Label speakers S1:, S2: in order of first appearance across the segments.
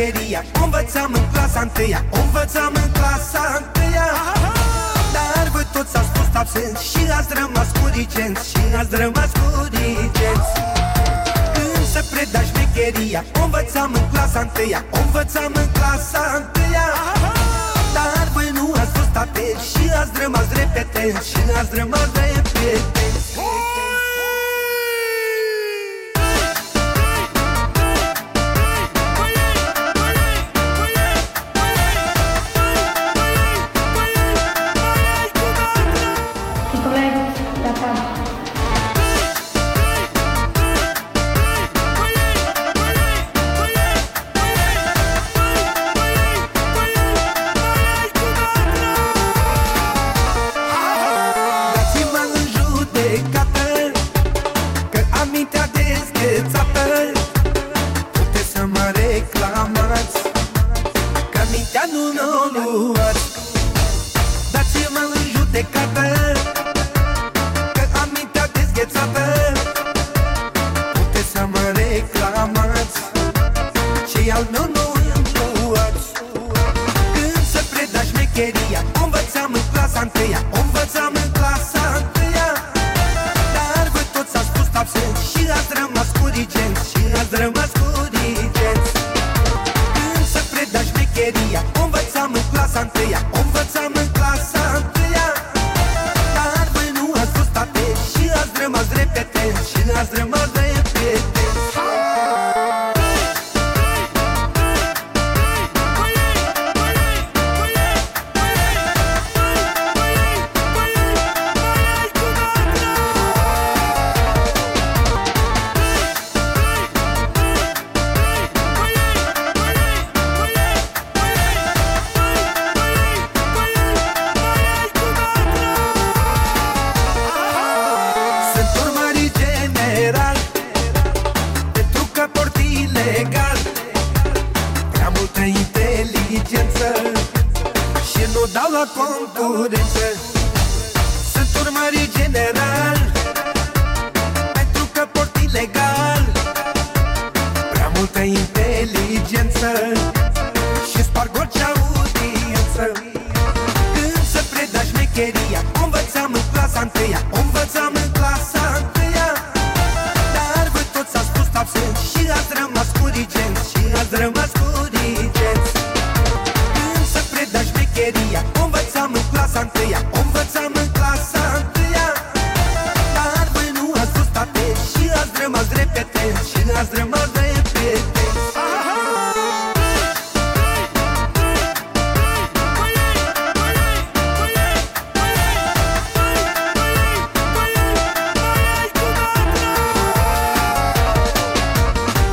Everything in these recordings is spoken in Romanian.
S1: șmecheria O învățam în clasa întâia O învățam în clasa întâia. Dar voi toți ați fost absenți Și ați rămas cu rigenți Și ați rămas cu rigenți Când se preda șmecheria O învățam în clasa întâia O învățam în clasa întâia. Dar voi nu ați fost atenți Și ați rămas repetenți Și ați rămas repetenți să mă reclamați? Că mintea nu mi-o luați Dați-mă în judecată Că am mintea dezghețată. Puteți să mă reclamați Și al meu nu îmi luați când se preda șmecheria O învățam în clasa întâia O învățam în preda șmecheria O învățam în clasa întâia O învățam în clasa multă inteligență Și nu dau la concurență. Sunt urmărit general Pentru că port ilegal. Prea multă inteligență Și sparg orice audiență. Când se preda șmecheria O învățam în clasa întâia O învățam preda șmecheria O învățam în clasa întâia O învățam în clasa întâia. Dar voi nu ați fost atenți Și ați rămas repetenți Și ați rămas repetenți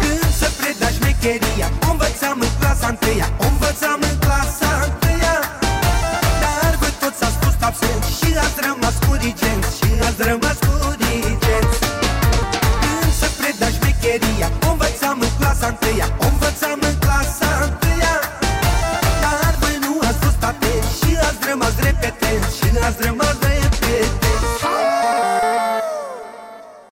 S1: Când se preda șmecheria O învățam în clasa întâia O învățam O învățam în clasa întâia O în